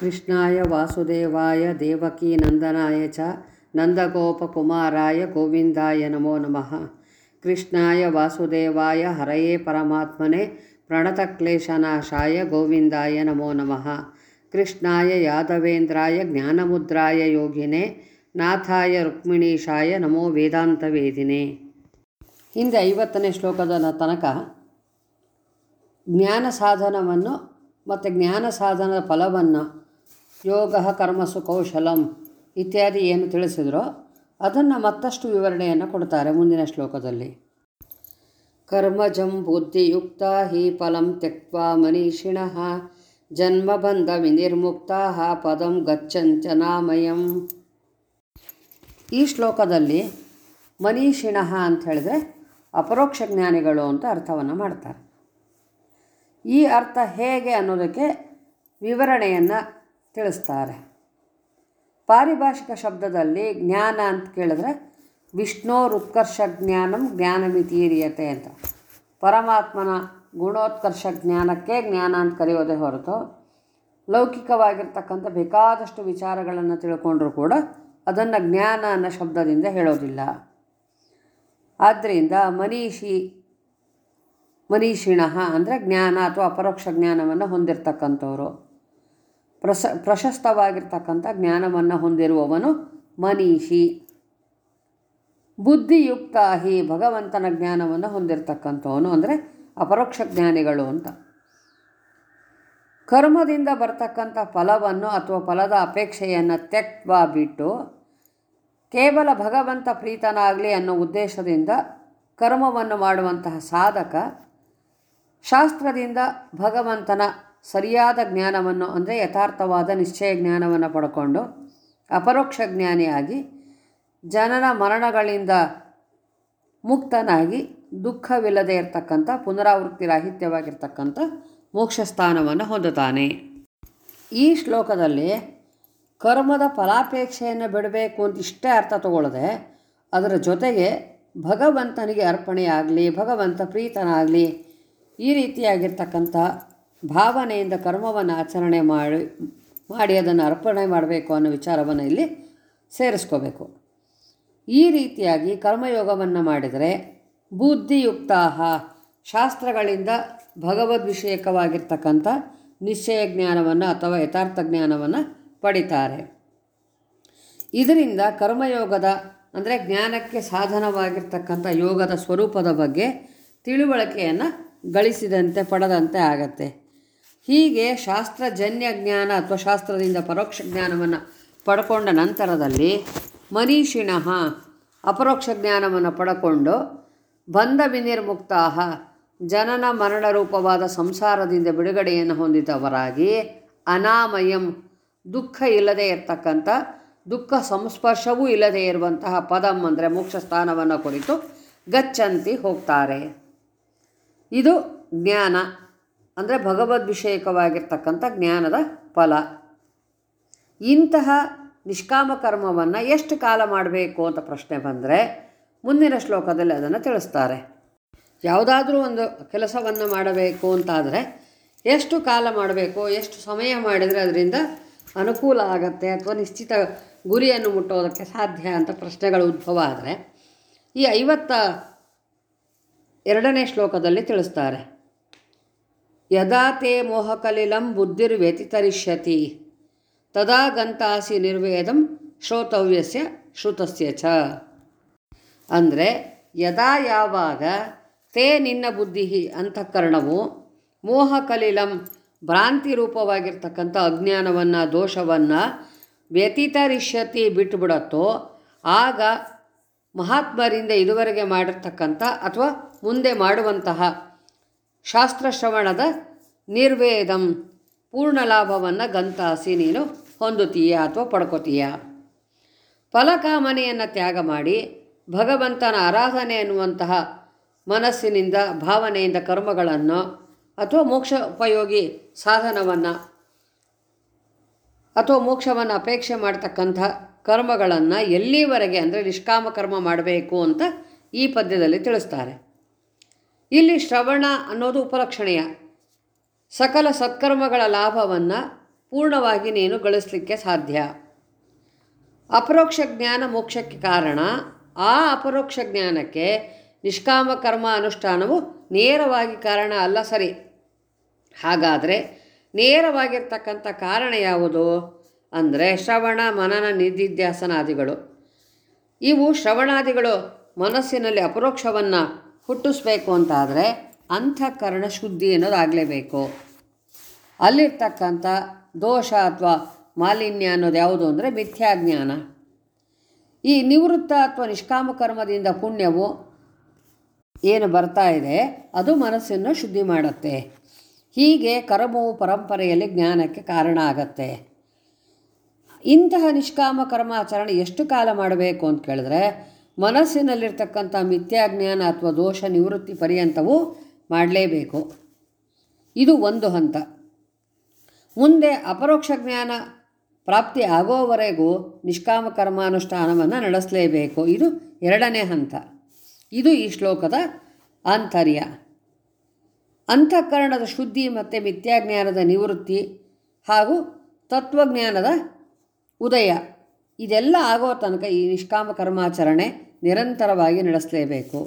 ಕೃಷ್ಣಾಯ ವಾಸುದೇವಾಯ ದೇವಕೀನಂದನಾಯ ಚ ನಂದಗೋಪಕುಮಾರಾಯ ಗೋವಿಂದಾಯ ನಮೋ ನಮಃ. ಕೃಷ್ಣಾಯ ವಾಸುದೇವಾಯ ಹರೆಯೇ ಪರಮಾತ್ಮನೆ ಪ್ರಣತಕ್ಲೇಶನಾಶಾಯ ಗೋವಿಂದಾಯ ನಮೋ ನಮಃ. ಕೃಷ್ಣಾಯ ಯಾದವೇಂದ್ರಾಯ ಜ್ಞಾನಮುದ್ರಾಯ ಯೋಗಿನೇ ನಾಥಾಯ ರುಕ್ಮಿಣೀಶಾಯ ನಮೋ ವೇದಾಂತ ವೇದಿನೇ. ಹಿಂದೆ ಐವತ್ತನೇ ಶ್ಲೋಕದ ತನಕ ಜ್ಞಾನ ಸಾಧನವನ್ನು ಮತ್ತು ಜ್ಞಾನ ಸಾಧನದ ಫಲವನ್ನು ಯೋಗ ಕರ್ಮಸು ಕೌಶಲಂ ಇತ್ಯಾದಿ ಏನು ತಿಳಿಸಿದರೋ ಅದನ್ನು ಮತ್ತಷ್ಟು ವಿವರಣೆಯನ್ನು ಕೊಡ್ತಾರೆ ಮುಂದಿನ ಶ್ಲೋಕದಲ್ಲಿ. ಕರ್ಮಜಂ ಬುದ್ಧಿಯುಕ್ತ ಹಿ ಫಲಂ ತ್ಯಕ್ವಾ ಮನೀಷಿಣಃ ಜನ್ಮಬಂಧ ವಿನಿರ್ಮುಕ್ತ ಪದಂ ಗಚ್ಚಂಚನಾಮಯಂ ಈ ಶ್ಲೋಕದಲ್ಲಿ ಮನೀಷಿಣಃ ಅಂತ ಹೇಳಿದ್ರೆ ಅಪರೋಕ್ಷ ಜ್ಞಾನಿಗಳು ಅಂತ ಅರ್ಥವನ್ನು ಮಾಡ್ತಾರೆ. ಈ ಅರ್ಥ ಹೇಗೆ ಅನ್ನೋದಕ್ಕೆ ವಿವರಣೆಯನ್ನು ತಿಳಿಸ್ತಾರೆ. ಪಾರಿಭಾಷಿಕ ಶಬ್ದದಲ್ಲಿ ಜ್ಞಾನ ಅಂತ ಕೇಳಿದ್ರೆ ವಿಷ್ಣೋರುತ್ಕರ್ಷ ಜ್ಞಾನಂ ಜ್ಞಾನಮಿತೀರಿಯತೆ ಅಂತ. ಪರಮಾತ್ಮನ ಗುಣೋತ್ಕರ್ಷ ಜ್ಞಾನಕ್ಕೆ ಜ್ಞಾನ ಅಂತ ಕರೆಯೋದೇ ಹೊರತು ಲೌಕಿಕವಾಗಿರ್ತಕ್ಕಂಥ ಬೇಕಾದಷ್ಟು ವಿಚಾರಗಳನ್ನು ತಿಳ್ಕೊಂಡ್ರೂ ಕೂಡ ಅದನ್ನು ಜ್ಞಾನ ಅನ್ನೋ ಶಬ್ದದಿಂದ ಹೇಳೋದಿಲ್ಲ. ಆದ್ದರಿಂದ ಮನೀಷಿ, ಮನೀಷಿಣ ಅಂದರೆ ಜ್ಞಾನ ಅಥವಾ ಅಪರೋಕ್ಷ ಜ್ಞಾನವನ್ನು ಹೊಂದಿರತಕ್ಕಂಥವ್ರು. ಪ್ರಸ, ಪ್ರಶಸ್ತವಾಗಿರ್ತಕ್ಕಂಥ ಜ್ಞಾನವನ್ನು ಹೊಂದಿರುವವನು ಮನೀಷಿ. ಬುದ್ಧಿಯುಕ್ತ ಹಿ ಭಗವಂತನ ಜ್ಞಾನವನ್ನು ಹೊಂದಿರತಕ್ಕಂಥವನು ಅಂದರೆ ಅಪರೋಕ್ಷ ಜ್ಞಾನಿಗಳು ಅಂತ. ಕರ್ಮದಿಂದ ಬರ್ತಕ್ಕಂಥ ಫಲವನ್ನು ಅಥವಾ ಫಲದ ಅಪೇಕ್ಷೆಯನ್ನು ತ್ಯಕ್ವಾ ಬಿಟ್ಟು ಕೇವಲ ಭಗವಂತ ಪ್ರೀತನಾಗಲಿ ಅನ್ನೋ ಉದ್ದೇಶದಿಂದ ಕರ್ಮವನ್ನು ಮಾಡುವಂತಹ ಸಾಧಕ ಶಾಸ್ತ್ರದಿಂದ ಭಗವಂತನ ಸರಿಯಾದ ಜ್ಞಾನವನ್ನು ಅಂದರೆ ಯಥಾರ್ಥವಾದ ನಿಶ್ಚಯ ಜ್ಞಾನವನ್ನು ಪಡ್ಕೊಂಡು ಅಪರೋಕ್ಷ ಜ್ಞಾನಿಯಾಗಿ ಜನನ ಮರಣಗಳಿಂದ ಮುಕ್ತನಾಗಿ ದುಃಖವಿಲ್ಲದೆ ಇರತಕ್ಕಂಥ ಪುನರಾವೃತ್ತಿ ರಾಹಿತ್ಯವಾಗಿರ್ತಕ್ಕಂಥ ಮೋಕ್ಷ ಸ್ಥಾನವನ್ನು ಹೊಂದುತ್ತಾನೆ. ಈ ಶ್ಲೋಕದಲ್ಲಿ ಕರ್ಮದ ಫಲಾಪೇಕ್ಷೆಯನ್ನು ಬಿಡಬೇಕು ಅಂತ ಇಷ್ಟೇ ಅರ್ಥ ತಗೊಳ್ಳದೆ ಅದರ ಜೊತೆಗೆ ಭಗವಂತನಿಗೆ ಅರ್ಪಣೆಯಾಗಲಿ, ಭಗವಂತ ಪ್ರೀತನಾಗಲಿ ಈ ರೀತಿಯಾಗಿರ್ತಕ್ಕಂಥ ಭಾವನೆಯಿಂದ ಕರ್ಮವನ್ನು ಆಚರಣೆ ಮಾಡಿ ಮಾಡಿ ಅದನ್ನು ಅರ್ಪಣೆ ಮಾಡಬೇಕು ಅನ್ನೋ ವಿಚಾರವನ್ನು ಇಲ್ಲಿ ಸೇರಿಸ್ಕೋಬೇಕು. ಈ ರೀತಿಯಾಗಿ ಕರ್ಮಯೋಗವನ್ನು ಮಾಡಿದರೆ ಬುದ್ಧಿಯುಕ್ತ ಶಾಸ್ತ್ರಗಳಿಂದ ಭಗವದ್ವಿಷಯಕವಾಗಿರ್ತಕ್ಕಂಥ ನಿಶ್ಚಯ ಜ್ಞಾನವನ್ನು ಅಥವಾ ಯಥಾರ್ಥ ಜ್ಞಾನವನ್ನು ಪಡಿತಾರೆ. ಇದರಿಂದ ಕರ್ಮಯೋಗದ, ಅಂದರೆ ಜ್ಞಾನಕ್ಕೆ ಸಾಧನವಾಗಿರ್ತಕ್ಕಂಥ ಯೋಗದ ಸ್ವರೂಪದ ಬಗ್ಗೆ ತಿಳುವಳಿಕೆಯನ್ನು ಗಳಿಸಿದಂತೆ, ಪಡೆದಂತೆ ಆಗತ್ತೆ. ಹೀಗೆ ಶಾಸ್ತ್ರಜನ್ಯ ಜ್ಞಾನ ಅಥವಾ ಶಾಸ್ತ್ರದಿಂದ ಪರೋಕ್ಷ ಜ್ಞಾನವನ್ನು ಪಡ್ಕೊಂಡ ನಂತರದಲ್ಲಿ ಮನೀಷಿಣಃ ಅಪರೋಕ್ಷ ಜ್ಞಾನವನ್ನು ಪಡ್ಕೊಂಡು ಬಂಧ ವಿನಿರ್ಮುಕ್ತಾ ಜನನ ಮರಣ ರೂಪವಾದ ಸಂಸಾರದಿಂದ ಬಿಡುಗಡೆಯನ್ನು ಹೊಂದಿದವರಾಗಿ ಅನಾಮಯಂ, ದುಃಖ ಇಲ್ಲದೆ ಇರತಕ್ಕಂಥ, ದುಃಖ ಸಂಸ್ಪರ್ಶವೂ ಇಲ್ಲದೆ ಇರುವಂತಹ ಪದಂ ಅಂದರೆ ಮೋಕ್ಷ ಸ್ಥಾನವನ್ನು ಕುರಿತು ಗಚ್ಚಂತಿ ಹೋಗ್ತಾರೆ. ಇದು ಜ್ಞಾನ. ಅಂದರೆ ಭಗವದ್ವಿಷಯಕವಾಗಿರ್ತಕ್ಕಂಥ ಜ್ಞಾನದ ಫಲ. ಇಂತಹ ನಿಷ್ಕಾಮ ಕರ್ಮವನ್ನು ಎಷ್ಟು ಕಾಲ ಮಾಡಬೇಕು ಅಂತ ಪ್ರಶ್ನೆ ಬಂದರೆ ಮುಂದಿನ ಶ್ಲೋಕದಲ್ಲಿ ಅದನ್ನು ತಿಳಿಸ್ತಾರೆ. ಯಾವುದಾದ್ರೂ ಒಂದು ಕೆಲಸವನ್ನು ಮಾಡಬೇಕು ಅಂತಾದರೆ ಎಷ್ಟು ಕಾಲ ಮಾಡಬೇಕು, ಎಷ್ಟು ಸಮಯ ಮಾಡಿದರೆ ಅದರಿಂದ ಅನುಕೂಲ ಆಗತ್ತೆ ಅಥವಾ ನಿಶ್ಚಿತ ಗುರಿಯನ್ನು ಮುಟ್ಟೋದಕ್ಕೆ ಸಾಧ್ಯ ಅಂತ ಪ್ರಶ್ನೆಗಳು ಉದ್ಭವ ಆದರೆ ಈ ಐವತ್ತ ಎರಡನೇ ಶ್ಲೋಕದಲ್ಲಿ ತಿಳಿಸ್ತಾರೆ. ಯದಾ ತೇ ಮೋಹಕಲಿಲಂ ಬುದ್ಧಿರ್ವ್ಯತಿತರಿಷ್ಯತಿ. ತದಾ ಗಂತಾಸಿ ನಿರ್ವೇದಂ ಶ್ರೋತವ್ಯಸ್ಯ ಶ್ರುತಸ್ಯ ಚ. ಅಂದರೆ, ಯದಾ ಯಾವಾಗ ತೇ ನಿನ್ನ ಬುದ್ಧಿ ಅಂತಃಕರಣವು ಮೋಹಕಲಿಲಂ ಭ್ರಾಂತಿ ರೂಪವಾಗಿರ್ತಕ್ಕಂಥ ಅಜ್ಞಾನವನ್ನು, ದೋಷವನ್ನು ವ್ಯತಿತರಿಷ್ಯತಿ ಬಿಟ್ಟುಬಿಡತ್ತೋ ಆಗ ಮಹಾತ್ಮರಿಂದ ಇದುವರೆಗೆ ಮಾಡಿರ್ತಕ್ಕಂಥ ಅಥವಾ ಮುಂದೆ ಮಾಡುವಂತಹ ಶಾಸ್ತ್ರಶ್ರವಣದ ನಿರ್ವೇದಂ. ಪೂರ್ಣ ಲಾಭವನ್ನು ಗಂತಾಸಿ ನೀನು ಹೊಂದುತ್ತೀಯ ಅಥವಾ ಪಡ್ಕೋತೀಯ. ಫಲಕಾಮನೆಯನ್ನು ತ್ಯಾಗ ಮಾಡಿ ಭಗವಂತನ ಆರಾಧನೆ ಎನ್ನುವಂತಹ ಮನಸ್ಸಿನಿಂದ ಭಾವನೆಯಿಂದ ಕರ್ಮಗಳನ್ನು ಅಥವಾ ಮೋಕ್ಷ ಉಪಯೋಗಿ ಸಾಧನವನ್ನು ಅಥವಾ ಮೋಕ್ಷವನ್ನು ಅಪೇಕ್ಷೆ ಮಾಡ್ತಕ್ಕಂಥ ಕರ್ಮಗಳನ್ನು ಎಲ್ಲಿವರೆಗೆ ಅಂದರೆ ನಿಷ್ಕಾಮ ಕರ್ಮ ಮಾಡಬೇಕು ಅಂತ ಈ ಪದ್ಯದಲ್ಲಿ ತಿಳಿಸ್ತಾರೆ. ಇಲ್ಲಿ ಶ್ರವಣ ಅನ್ನೋದು ಉಪಲಕ್ಷಣೀಯ. ಸಕಲ ಸತ್ಕರ್ಮಗಳ ಲಾಭವನ್ನು ಪೂರ್ಣವಾಗಿ ನೀನು ಗಳಿಸಲಿಕ್ಕೆ ಸಾಧ್ಯ. ಅಪರೋಕ್ಷ ಜ್ಞಾನ ಮೋಕ್ಷಕ್ಕೆ ಕಾರಣ, ಆ ಅಪರೋಕ್ಷ ಜ್ಞಾನಕ್ಕೆ ನಿಷ್ಕಾಮ ಕರ್ಮ ಅನುಷ್ಠಾನವು ನೇರವಾಗಿ ಕಾರಣ ಅಲ್ಲ ಸರಿ. ಹಾಗಾದರೆ ನೇರವಾಗಿರ್ತಕ್ಕಂಥ ಕಾರಣ ಯಾವುದು? ಅಂದರೆ ಶ್ರವಣ ಮನನ ನಿಧಿಧ್ಯಾಸನಾದಿಗಳು. ಇವು ಶ್ರವಣಾದಿಗಳು ಮನಸ್ಸಿನಲ್ಲಿ ಅಪರೋಕ್ಷವನ್ನು ಹುಟ್ಟಿಸ್ಬೇಕು ಅಂತಾದರೆ ಅಂತಃಕರಣ ಶುದ್ಧಿ ಅನ್ನೋದಾಗಲೇಬೇಕು. ಅಲ್ಲಿರ್ತಕ್ಕಂಥ ದೋಷ ಅಥವಾ ಮಾಲಿನ್ಯ ಅನ್ನೋದು ಯಾವುದು ಅಂದರೆ ಮಿಥ್ಯಾಜ್ಞಾನ. ಈ ನಿವೃತ್ತ ಅಥವಾ ನಿಷ್ಕಾಮ ಕರ್ಮದಿಂದ ಪುಣ್ಯವು ಏನು ಬರ್ತಾ ಇದೆ, ಅದು ಮನಸ್ಸನ್ನು ಶುದ್ಧಿ ಮಾಡುತ್ತೆ. ಹೀಗೆ ಕರ್ಮವು ಪರಂಪರೆಯಲ್ಲಿ ಜ್ಞಾನಕ್ಕೆ ಕಾರಣ ಆಗತ್ತೆ. ಇಂತಹ ನಿಷ್ಕಾಮ ಕರ್ಮಾಚರಣೆ ಎಷ್ಟು ಕಾಲ ಮಾಡಬೇಕು ಅಂತ ಕೇಳಿದ್ರೆ ಮನಸ್ಸಿನಲ್ಲಿರ್ತಕ್ಕಂಥ ಮಿಥ್ಯಾಜ್ಞಾನ ಅಥವಾ ದೋಷ ನಿವೃತ್ತಿ ಪರ್ಯಂತವೂ ಮಾಡಲೇಬೇಕು. ಇದು ಒಂದು ಹಂತ. ಮುಂದೆ ಅಪರೋಕ್ಷ ಜ್ಞಾನ ಪ್ರಾಪ್ತಿ ಆಗೋವರೆಗೂ ನಿಷ್ಕಾಮ ಕರ್ಮಾನುಷ್ಠಾನವನ್ನು ನಡೆಸಲೇಬೇಕು. ಇದು ಎರಡನೇ ಹಂತ. ಇದು ಈ ಶ್ಲೋಕದ ಆಂತರ್ಯ. ಅಂತಃಕರಣದ ಶುದ್ಧಿ ಮತ್ತು ಮಿಥ್ಯಾಜ್ಞಾನದ ನಿವೃತ್ತಿ ಹಾಗೂ ತತ್ವಜ್ಞಾನದ ಉದಯ. ಇದೆಲ್ಲ ಆಗೋ ತನಕ ಈ ನಿಷ್ಕಾಮ ಕರ್ಮಾಚರಣೆ ನಿರಂತರವಾಗಿ ನಡೆಸಲೇಬೇಕು.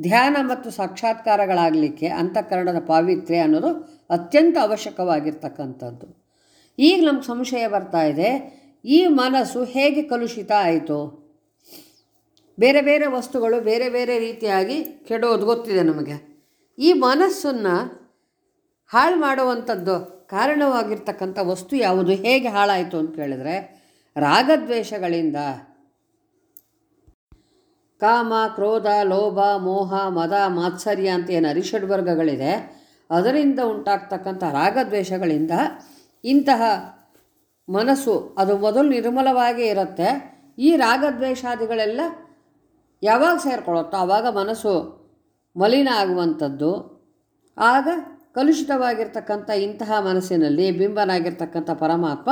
ಧ್ಯಾನ ಮತ್ತು ಸಾಕ್ಷಾತ್ಕಾರಗಳಾಗಲಿಕ್ಕೆ ಅಂತಃಕರಣದ ಪಾವಿತ್ರ್ಯ ಅನ್ನೋದು ಅತ್ಯಂತ ಅವಶ್ಯಕವಾಗಿರ್ತಕ್ಕಂಥದ್ದು. ಈಗ ನಮ್ಗೆ ಸಂಶಯ ಬರ್ತಾ ಇದೆ, ಈ ಮನಸ್ಸು ಹೇಗೆ ಕಲುಷಿತ ಆಯಿತು? ಬೇರೆ ಬೇರೆ ವಸ್ತುಗಳು ಬೇರೆ ಬೇರೆ ರೀತಿಯಾಗಿ ಕೆಡೋದು ಗೊತ್ತಿದೆ ನಮಗೆ. ಈ ಮನಸ್ಸನ್ನು ಹಾಳು ಮಾಡುವಂಥದ್ದು ಕಾರಣವಾಗಿರ್ತಕ್ಕಂಥ ವಸ್ತು ಯಾವುದು? ಹೇಗೆ ಹಾಳಾಯಿತು ಅಂತ ಕೇಳಿದರೆ, ರಾಗದ್ವೇಷಗಳಿಂದ. ಕಾಮ, ಕ್ರೋಧ, ಲೋಭ, ಮೋಹ, ಮದ, ಮಾತ್ಸರ್ಯ ಅಂತ ಏನು ಅರಿಷಡ್ ವರ್ಗಗಳಿದೆ, ಅದರಿಂದ ಉಂಟಾಗ್ತಕ್ಕಂಥ ರಾಗದ್ವೇಷಗಳಿಂದ ಇಂತಹ ಮನಸ್ಸು ಅದು ಮೊದಲು ನಿರ್ಮಲವಾಗಿ ಇರುತ್ತೆ. ಈ ರಾಗದ್ವೇಷಾದಿಗಳೆಲ್ಲ ಯಾವಾಗ ಸೇರ್ಕೊಳ್ಳುತ್ತೋ ಆವಾಗ ಮನಸ್ಸು ಮಲಿನ ಆಗುವಂಥದ್ದು. ಆಗ ಕಲುಷಿತವಾಗಿರ್ತಕ್ಕಂಥ ಇಂತಹ ಮನಸ್ಸಿನಲ್ಲಿ ಬಿಂಬನಾಗಿರ್ತಕ್ಕಂಥ ಪರಮಾತ್ಮ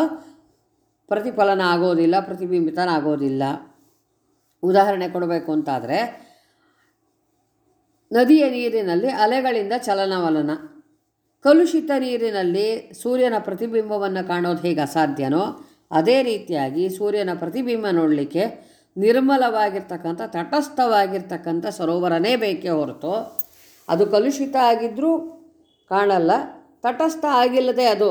ಪ್ರತಿಫಲನ ಆಗೋದಿಲ್ಲ, ಪ್ರತಿಬಿಂಬಿತನಾಗೋದಿಲ್ಲ. ಉದಾಹರಣೆ ಕೊಡಬೇಕು ಅಂತಾದರೆ, ನದಿಯ ನೀರಿನಲ್ಲಿ ಅಲೆಗಳಿಂದ ಚಲನವಲನ. ಕಲುಷಿತ ನೀರಿನಲ್ಲಿ ಸೂರ್ಯನ ಪ್ರತಿಬಿಂಬವನ್ನು ಕಾಣೋದು ಹೇಗೆ ಅಸಾಧ್ಯನೋ, ಅದೇ ರೀತಿಯಾಗಿ ಸೂರ್ಯನ ಪ್ರತಿಬಿಂಬ ನೋಡಲಿಕ್ಕೆ ನಿರ್ಮಲವಾಗಿರ್ತಕ್ಕಂಥ, ತಟಸ್ಥವಾಗಿರ್ತಕ್ಕಂಥ ಸರೋವರನೇ ಬೇಕೇ ಹೊರತು, ಅದು ಕಲುಷಿತ ಆಗಿದ್ದರೂ ಕಾಣಲ್ಲ, ತಟಸ್ಥ ಆಗಿಲ್ಲದೆ ಅದು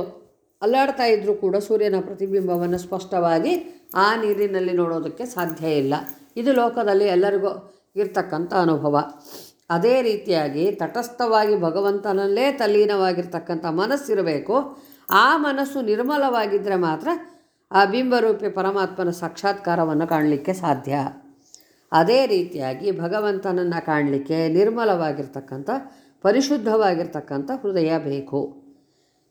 ಅಲ್ಲಾಡ್ತಾ ಇದ್ದರೂ ಕೂಡ ಸೂರ್ಯನ ಪ್ರತಿಬಿಂಬವನ್ನು ಸ್ಪಷ್ಟವಾಗಿ ಆ ನೀರಿನಲ್ಲಿ ನೋಡೋದಕ್ಕೆ ಸಾಧ್ಯ ಇಲ್ಲ. ಇದು ಲೋಕದಲ್ಲಿ ಎಲ್ಲರಿಗೂ ಇರ್ತಕ್ಕಂಥ ಅನುಭವ. ಅದೇ ರೀತಿಯಾಗಿ ತಟಸ್ಥವಾಗಿ ಭಗವಂತನಲ್ಲೇ ತಲ್ಲೀನವಾಗಿರ್ತಕ್ಕಂಥ ಮನಸ್ಸಿರಬೇಕು. ಆ ಮನಸ್ಸು ನಿರ್ಮಲವಾಗಿದ್ದರೆ ಮಾತ್ರ ಆ ಬಿಂಬರೂಪಿ ಪರಮಾತ್ಮನ ಸಾಕ್ಷಾತ್ಕಾರವನ್ನು ಕಾಣಲಿಕ್ಕೆ ಸಾಧ್ಯ. ಅದೇ ರೀತಿಯಾಗಿ ಭಗವಂತನನ್ನು ಕಾಣಲಿಕ್ಕೆ ನಿರ್ಮಲವಾಗಿರ್ತಕ್ಕಂಥ, ಪರಿಶುದ್ಧವಾಗಿರ್ತಕ್ಕಂಥ ಹೃದಯ ಬೇಕು.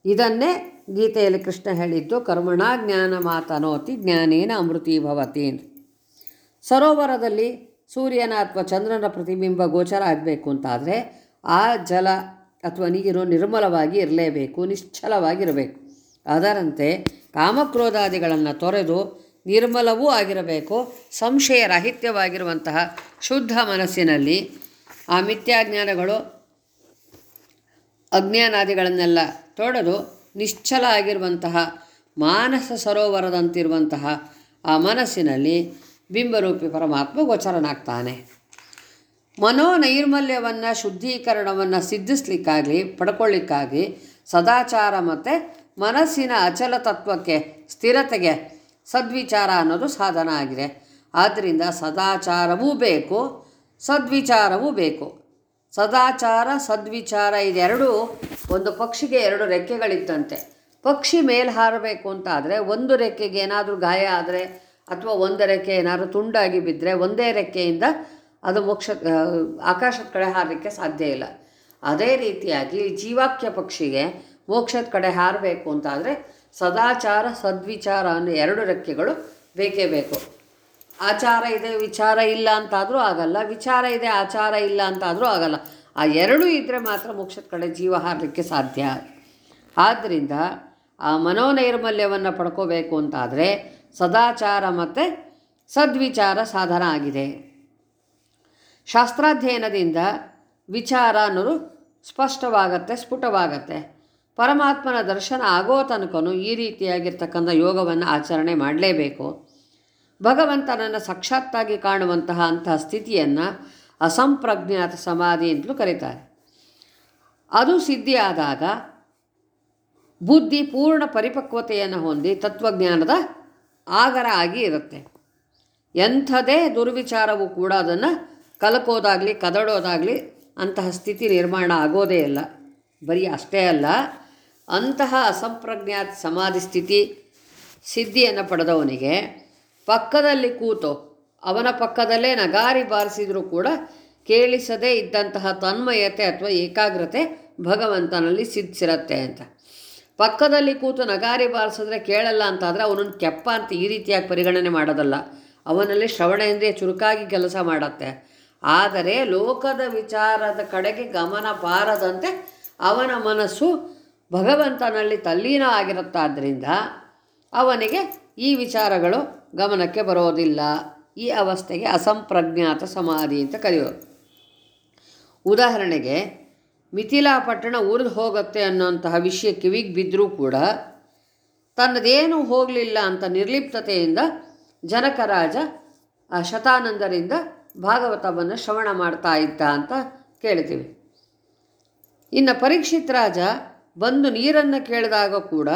ಇದನ್ನೇ ಗೀತೆಯಲ್ಲಿ ಕೃಷ್ಣ ಹೇಳಿದ್ದು, ಕರ್ಮಣ ಜ್ಞಾನ ಮಾತನೋತಿ ಜ್ಞಾನೇನ ಅಮೃತಿ ಭವತಿ ಸರೋವರದಲ್ಲಿ ಸೂರ್ಯನ ಅಥವಾ ಚಂದ್ರನ ಪ್ರತಿಬಿಂಬ ಗೋಚರ ಆಗಬೇಕು ಅಂತಾದರೆ ಆ ಜಲ ಅಥವಾ ನೀರು ನಿರ್ಮಲವಾಗಿ ಇರಲೇಬೇಕು, ನಿಶ್ಚಲವಾಗಿರಬೇಕು. ಅದರಂತೆ ಕಾಮಕ್ರೋಧಾದಿಗಳನ್ನು ತೊರೆದು ನಿರ್ಮಲವೂ ಆಗಿರಬೇಕು ಸಂಶಯ ಸಂಶಯರಾಹಿತ್ಯವಾಗಿರುವಂತಹ ಶುದ್ಧ ಮನಸ್ಸಿನಲ್ಲಿ ಆ ಮಿಥ್ಯಾಜ್ಞಾನಗಳು ಅಜ್ಞಾನಾದಿಗಳನ್ನೆಲ್ಲ ತೊಡೆದು ನಿಶ್ಚಲ ಆಗಿರುವಂತಹ ಮಾನಸ ಸರೋವರದಂತಿರುವಂತಹ ಆ ಮನಸ್ಸಿನಲ್ಲಿ ಬಿಂಬರೂಪಿ ಪರಮಾತ್ಮ ಗೋಚರನಾಗ್ತಾನೆ ಮನೋನೈರ್ಮಲ್ಯವನ್ನು ಶುದ್ಧೀಕರಣವನ್ನು ಸಿದ್ಧಿಸ್ಲಿಕ್ಕಾಗಲಿ ಪಡ್ಕೊಳ್ಳಿಕ್ಕಾಗಿ ಸದಾಚಾರ ಮತ್ತು ಮನಸ್ಸಿನ ಅಚಲ ತತ್ವಕ್ಕೆ, ಸ್ಥಿರತೆಗೆ ಸದ್ವಿಚಾರ ಅನ್ನೋದು ಸಾಧನ ಆಗಿದೆ. ಆದ್ದರಿಂದ ಸದಾಚಾರವೂ ಬೇಕು, ಸದ್ವಿಚಾರವೂ ಬೇಕು. ಸದಾಚಾರ, ಸದ್ವಿಚಾರ ಇದೆರಡೂ ಒಂದು ಪಕ್ಷಿಗೆ ಎರಡು ರೆಕ್ಕೆಗಳಿತ್ತಂತೆ. ಪಕ್ಷಿ ಮೇಲೆ ಹಾರಬೇಕು ಅಂತಾದರೆ ಒಂದು ರೆಕ್ಕೆಗೆ ಏನಾದರೂ ಗಾಯ ಆದರೆ ಅಥವಾ ಒಂದು ರೆಕ್ಕೆ ಏನಾದರೂ ತುಂಡಾಗಿ ಬಿದ್ದರೆ ಒಂದೇ ರೆಕ್ಕೆಯಿಂದ ಅದು ಮೋಕ್ಷ ಆಕಾಶದ ಕಡೆ ಹಾರಲಿಕ್ಕೆ ಸಾಧ್ಯ ಇಲ್ಲ. ಅದೇ ರೀತಿಯಾಗಿ ಜೀವಾಕ್ಯ ಪಕ್ಷಿಗೆ ಮೋಕ್ಷದ ಕಡೆ ಹಾರಬೇಕು ಅಂತಾದರೆ ಸದಾಚಾರ, ಸದ್ವಿಚಾರ ಅನ್ನೋ ಎರಡು ರೆಕ್ಕೆಗಳು ಬೇಕೇ ಬೇಕು. ಆಚಾರ ಇದೆ, ವಿಚಾರ ಇಲ್ಲ ಅಂತಾದರೂ ಆಗಲ್ಲ. ವಿಚಾರ ಇದೆ, ಆಚಾರ ಇಲ್ಲ ಅಂತಾದರೂ ಆಗಲ್ಲ. ಆ ಎರಡೂ ಇದ್ದರೆ ಮಾತ್ರ ಮೋಕ್ಷದ ಕಡೆ ಜೀವ ಹಾರಲಿಕ್ಕೆ ಸಾಧ್ಯ. ಆದ್ದರಿಂದ ಆ ಮನೋನೈರ್ಮಲ್ಯವನ್ನು ಪಡ್ಕೋಬೇಕು ಅಂತಾದರೆ ಸದಾಚಾರ ಮತ್ತು ಸದ್ವಿಚಾರ ಸಾಧನ ಆಗಿದೆ. ಶಾಸ್ತ್ರಾಧ್ಯಯನದಿಂದ ವಿಚಾರ ಅನ್ನೋದು ಸ್ಪಷ್ಟವಾಗತ್ತೆ, ಸ್ಫುಟವಾಗತ್ತೆ. ಪರಮಾತ್ಮನ ದರ್ಶನ ಆಗೋ ತನಕನೂ ಈ ರೀತಿಯಾಗಿರ್ತಕ್ಕಂಥ ಯೋಗವನ್ನು ಆಚರಣೆ ಮಾಡಲೇಬೇಕು. ಭಗವಂತನನ್ನು ಸಾಕ್ಷಾತ್ತಾಗಿ ಕಾಣುವಂತಹ ಅಂತಹ ಸ್ಥಿತಿಯನ್ನು ಅಸಂಪ್ರಜ್ಞಾತ ಸಮಾಧಿ ಅಂತಲೂ ಕರೀತಾರೆ. ಅದು ಸಿದ್ಧಿಯಾದಾಗ ಬುದ್ಧಿ ಪೂರ್ಣ ಪರಿಪಕ್ವತೆಯನ್ನು ಹೊಂದಿ ತತ್ವಜ್ಞಾನದ ಆಗರ ಆಗಿ ಇರುತ್ತೆ. ಎಂಥದೇ ದುರ್ವಿಚಾರವೂ ಕೂಡ ಅದನ್ನು ಕಲಕೋದಾಗಲಿ, ಕದಡೋದಾಗಲಿ ಅಂತಹ ಸ್ಥಿತಿ ನಿರ್ಮಾಣ ಆಗೋದೇ ಇಲ್ಲ. ಬರೀ ಅಷ್ಟೇ ಅಲ್ಲ, ಅಂತಹ ಅಸಂಪ್ರಜ್ಞಾತ ಸಮಾಧಿ ಸ್ಥಿತಿ ಸಿದ್ಧಿಯನ್ನು ಪಡೆದವನಿಗೆ ಪಕ್ಕದಲ್ಲಿ ಕೂತು ಅವನ ಪಕ್ಕದಲ್ಲೇ ನಗಾರಿ ಬಾರಿಸಿದರೂ ಕೂಡ ಕೇಳಿಸದೇ ಇದ್ದಂತಹ ತನ್ಮಯತೆ ಅಥವಾ ಏಕಾಗ್ರತೆ ಭಗವಂತನಲ್ಲಿ ಸಿದ್ಧಿಸಿರತ್ತೆ ಅಂತ. ಪಕ್ಕದಲ್ಲಿ ಕೂತು ನಗಾರಿ ಬಾರಿಸಿದ್ರೆ ಕೇಳಲ್ಲ ಅಂತಾದರೆ ಅವನನ್ನು ಕೆಪ್ಪ ಅಂತ ಈ ರೀತಿಯಾಗಿ ಪರಿಗಣನೆ ಮಾಡೋದಲ್ಲ. ಅವನಲ್ಲಿ ಶ್ರವಣೇಂದ್ರಿಯ ಚುರುಕಾಗಿ ಕೆಲಸ ಮಾಡತ್ತೆ. ಆದರೆ ಲೋಕದ ವಿಚಾರದ ಕಡೆಗೆ ಗಮನ ಬಾರದಂತೆ ಅವನ ಮನಸ್ಸು ಭಗವಂತನಲ್ಲಿ ತಲ್ಲೀನ ಆಗಿರುತ್ತಾದ್ದರಿಂದ ಅವನಿಗೆ ಈ ವಿಚಾರಗಳು ಗಮನಕ್ಕೆ ಬರೋದಿಲ್ಲ. ಈ ಅವಸ್ಥೆಗೆ ಅಸಂಪ್ರಜ್ಞಾತ ಸಮಾಧಿ ಅಂತ ಕರೆಯೋದು. ಉದಾಹರಣೆಗೆ ಮಿಥಿಲಾ ಪಟ್ಟಣ ಉರಿದು ಹೋಗುತ್ತೆ ಅನ್ನೋಂತಹ ವಿಷಯ ಕಿವಿಗೆ ಬಿದ್ದರೂ ಕೂಡ ತನ್ನದೇನೂ ಹೋಗಲಿಲ್ಲ ಅಂತ ನಿರ್ಲಿಪ್ತತೆಯಿಂದ ಜನಕರಾಜ ಆ ಶತಾನಂದರಿಂದ ಭಾಗವತವನ್ನು ಶ್ರವಣ ಮಾಡ್ತಾ ಇದ್ದ ಅಂತ ಕೇಳ್ತೀವಿ. ಇನ್ನು ಪರೀಕ್ಷಿತ್ ರಾಜ ಬಂದು ನೀರನ್ನು ಕೇಳಿದಾಗ ಕೂಡ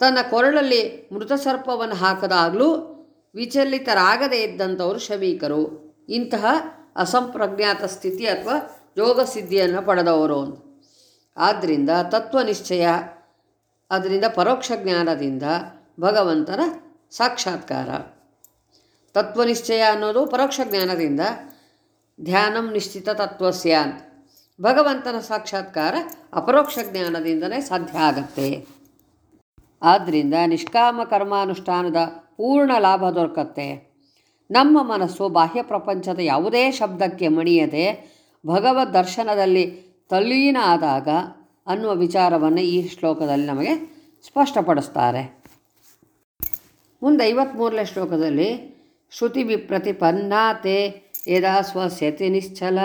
ತನ್ನ ಕೊರಳಲ್ಲಿ ಮೃತ ಸರ್ಪವನ್ನು ಹಾಕದಾಗಲೂ ವಿಚಲಿತರಾಗದೇ ಇದ್ದಂಥವರು ಶಮೀಕರು ಇಂತಹ ಅಸಂಪ್ರಜ್ಞಾತ ಸ್ಥಿತಿ ಅಥವಾ ಯೋಗ ಸಿದ್ಧಿಯನ್ನು ಪಡೆದವರು. ಅಂತ ಆದ್ದರಿಂದ ತತ್ವನಿಶ್ಚಯ ಅದರಿಂದ ಪರೋಕ್ಷ ಜ್ಞಾನದಿಂದ ಭಗವಂತನ ಸಾಕ್ಷಾತ್ಕಾರ. ತತ್ವನಿಶ್ಚಯ ಅನ್ನೋದು ಪರೋಕ್ಷ ಜ್ಞಾನದಿಂದ ಧ್ಯಾನಂ ನಿಶ್ಚಿತ ತತ್ವಸ್ಯ ಅಂತ ಭಗವಂತನ ಸಾಕ್ಷಾತ್ಕಾರ ಅಪರೋಕ್ಷ ಜ್ಞಾನದಿಂದಲೇ ಸಾಧ್ಯ ಆಗತ್ತೆ. ಆದ್ದರಿಂದ ನಿಷ್ಕಾಮ ಕರ್ಮಾನುಷ್ಠಾನದ ಪೂರ್ಣ ಲಾಭ ದೊರಕತ್ತೆ. ನಮ್ಮ ಮನಸ್ಸು ಬಾಹ್ಯ ಪ್ರಪಂಚದ ಯಾವುದೇ ಶಬ್ದಕ್ಕೆ ಮಣಿಯದೆ ಭಗವದ್ ದರ್ಶನದಲ್ಲಿ ತಲ್ಲೀನ ಆದಾಗ ಅನ್ನುವ ವಿಚಾರವನ್ನು ಈ ಶ್ಲೋಕದಲ್ಲಿ ನಮಗೆ ಸ್ಪಷ್ಟಪಡಿಸ್ತಾರೆ. ಮುಂದೆ ಐವತ್ತ್ಮೂರನೇ ಶ್ಲೋಕದಲ್ಲಿ, ಶ್ರುತಿ ವಿಪ್ರತಿಪನ್ನಾತೆ ಯದಾ ಸ್ವಸ್ಯತಿ ನಿಶ್ಚಲ,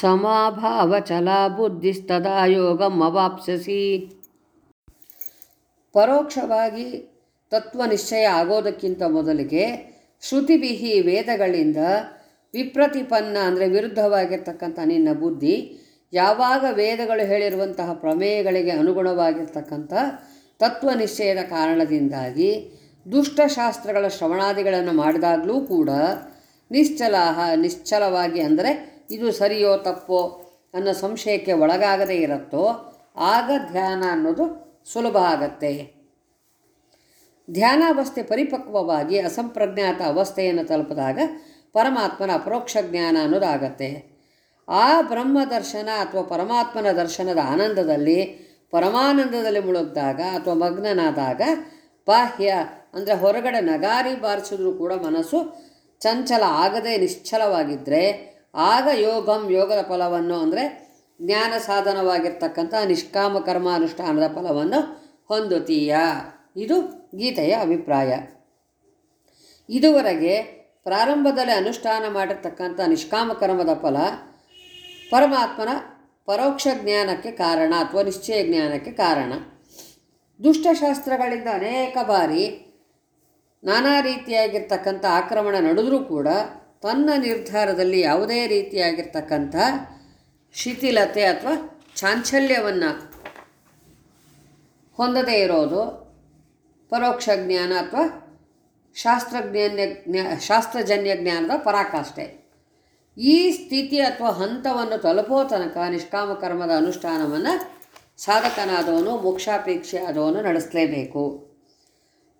ಸಮಾಭಾವಚಲ ಬುದ್ಧಿಸ್ತದಾ ಯೋಗಂ ಅವಾಪ್ಸಸಿ ಪರೋಕ್ಷವಾಗಿ ತತ್ವ ನಿಶ್ಚಯ ಆಗೋದಕ್ಕಿಂತ ಮೊದಲಿಗೆ ಶ್ರುತಿಬಿಹಿ ವೇದಗಳಿಂದ ವಿಪ್ರತಿಪನ್ನ ಅಂದರೆ ವಿರುದ್ಧವಾಗಿರ್ತಕ್ಕಂಥ ನಿನ್ನ ಬುದ್ಧಿ, ಯಾವಾಗ ವೇದಗಳು ಹೇಳಿರುವಂತಹ ಪ್ರಮೇಯಗಳಿಗೆ ಅನುಗುಣವಾಗಿರ್ತಕ್ಕಂಥ ತತ್ವ ನಿಶ್ಚಯದ ಕಾರಣದಿಂದಾಗಿ ದುಷ್ಟಶಾಸ್ತ್ರಗಳ ಶ್ರವಣಾದಿಗಳನ್ನು ಮಾಡಿದಾಗಲೂ ಕೂಡ ನಿಶ್ಚಲಾಹ, ನಿಶ್ಚಲವಾಗಿ ಅಂದರೆ ಇದು ಸರಿಯೋ ತಪ್ಪೋ ಅನ್ನೋ ಸಂಶಯಕ್ಕೆ ಒಳಗಾಗದೇ ಇರುತ್ತೋ, ಆಗ ಧ್ಯಾನ ಅನ್ನೋದು ಸುಲಭ ಆಗತ್ತೆ. ಧ್ಯಾನಾವಸ್ಥೆ ಪರಿಪಕ್ವವಾಗಿ ಅಸಂಪ್ರಜ್ಞಾತ ಅವಸ್ಥೆಯನ್ನು ತಲುಪಿದಾಗ ಪರಮಾತ್ಮನ ಅಪರೋಕ್ಷ ಜ್ಞಾನ ಅನ್ನೋದಾಗತ್ತೆ. ಆ ಬ್ರಹ್ಮ ದರ್ಶನ ಅಥವಾ ಪರಮಾತ್ಮನ ದರ್ಶನದ ಆನಂದದಲ್ಲಿ, ಪರಮಾನಂದದಲ್ಲಿ ಮುಳುಗಿದಾಗ ಅಥವಾ ಮಗ್ನನಾದಾಗ ಬಾಹ್ಯ ಅಂದರೆ ಹೊರಗಡೆ ನಗಾರಿ ಬಾರಿಸಿದ್ರೂ ಕೂಡ ಮನಸ್ಸು ಚಂಚಲ ಆಗದೆ ನಿಶ್ಚಲವಾಗಿದ್ದರೆ ಆಗ ಯೋಗಂ ಯೋಗದ ಫಲವನ್ನು ಅಂದರೆ ಜ್ಞಾನ ಸಾಧನವಾಗಿರ್ತಕ್ಕಂಥ ನಿಷ್ಕಾಮ ಕರ್ಮಾನುಷ್ಠಾನದ ಫಲವನ್ನು ಹೊಂದುತ್ತೀಯ. ಇದು ಗೀತೆಯ ಅಭಿಪ್ರಾಯ. ಇದುವರೆಗೆ ಪ್ರಾರಂಭದಲ್ಲಿ ಅನುಷ್ಠಾನ ಮಾಡಿರ್ತಕ್ಕಂಥ ನಿಷ್ಕಾಮ ಕರ್ಮದ ಫಲ ಪರಮಾತ್ಮನ ಪರೋಕ್ಷ ಜ್ಞಾನಕ್ಕೆ ಕಾರಣ ಅಥವಾ ನಿಶ್ಚಯ ಜ್ಞಾನಕ್ಕೆ ಕಾರಣ. ದುಷ್ಟಶಾಸ್ತ್ರಗಳಿಂದ ಅನೇಕ ಬಾರಿ ನಾನಾ ರೀತಿಯಾಗಿರ್ತಕ್ಕಂಥ ಆಕ್ರಮಣ ನಡೆದರೂ ಕೂಡ ತನ್ನ ನಿರ್ಧಾರದಲ್ಲಿ ಯಾವುದೇ ರೀತಿಯಾಗಿರ್ತಕ್ಕಂಥ ಶಿಥಿಲತೆ ಅಥವಾ ಚಾಂಚಲ್ಯವನ್ನು ಹೊಂದದೇ ಇರೋದು ಪರೋಕ್ಷ ಜ್ಞಾನ ಅಥವಾ ಶಾಸ್ತ್ರಜ್ಞಾನ ಜ್ಞಾ, ಶಾಸ್ತ್ರಜನ್ಯ ಜ್ಞಾನದ ಪರಾಕಾಷ್ಠೆ. ಈ ಸ್ಥಿತಿ ಅಥವಾ ಹಂತವನ್ನು ತಲುಪೋ ತನಕ ನಿಷ್ಕಾಮ ಕರ್ಮದ ಅನುಷ್ಠಾನವನ್ನು ಸಾಧಕನಾದವನು, ಮೋಕ್ಷಾಪೇಕ್ಷೆ ಆದವನು ನಡೆಸಲೇಬೇಕು.